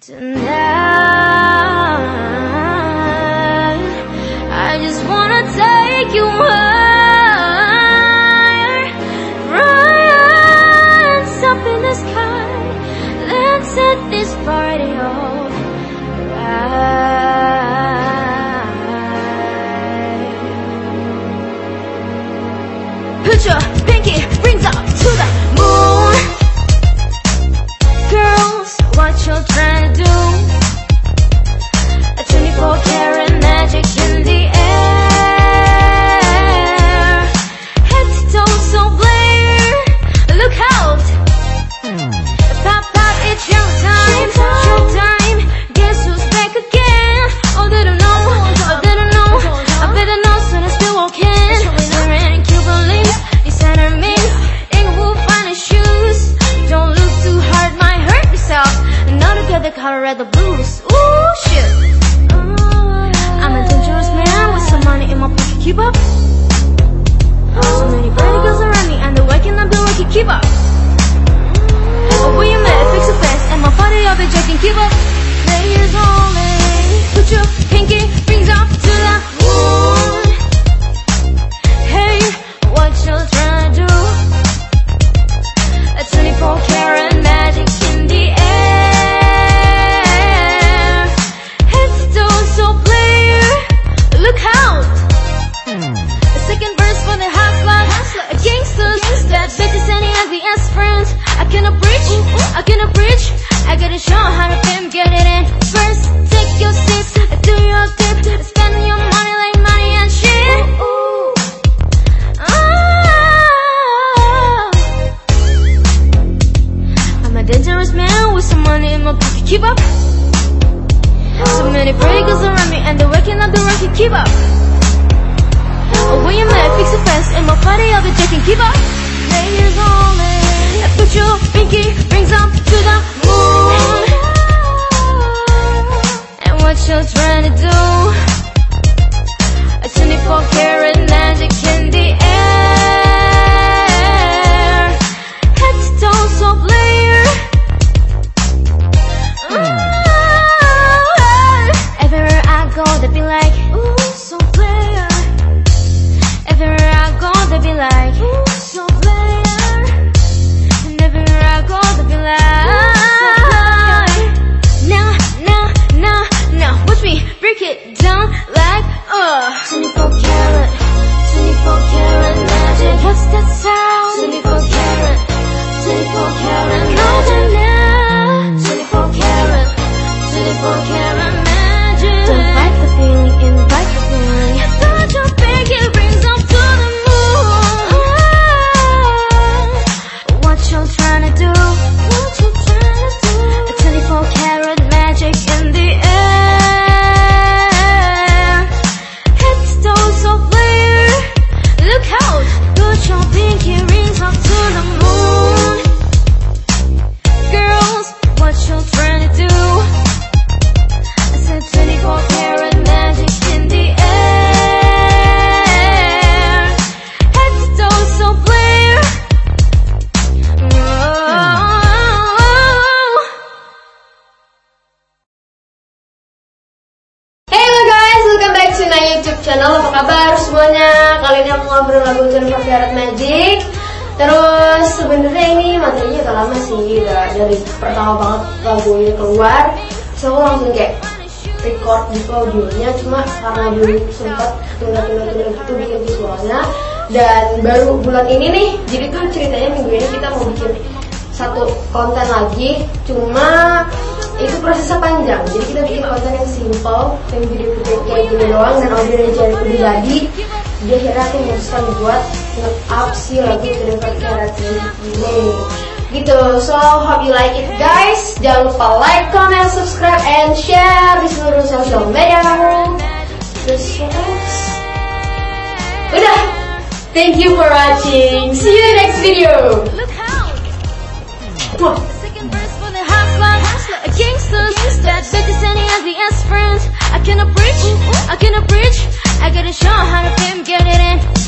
Tonight, I just wanna take you higher, rise up in the sky. Let's set this party off right. Put your body I'll be checking. Keep up. Ladies only. Put your pinky dangerous with some money in my pocket. Keep up. So many pretty girls around me, and they're waking up the rocket. Keep up. Oh, when you're mad, fix your face and my body I'll be checking. Keep up. Ladies only. Put your pinky rings up to the moon. And what you're trying to do? A 24 karat magic in channel. Apa kabar semuanya? Kali ini aku ngobrol lagu Jennifer Karat Magic. Terus sebenarnya ini materinya udah lama sih, udah dari pertama banget lagu ini keluar. So aku langsung kayak record gitu audionya, cuma karena dulu sempat tunda-tunda-tunda gitu bikin visualnya. Dan baru bulan ini nih, jadi tuh ceritanya minggu ini kita mau bikin satu konten lagi, cuma itu prosesnya panjang. Jadi kita bikin konten yang simple yang video video kayak gini doang dan audionya jadi lebih jadi dia akhirnya aku memutuskan buat nge-up si lagu Jennifer Karat ini gitu. So hope you like it guys. Jangan lupa like comment subscribe and share di seluruh social media. Terus udah. Thank you for watching. See you next video! Wah. Hustler, a gangsters, that bitches and he has the ass friends. I cannot preach, I cannot preach. I gotta show how to fame, get it in.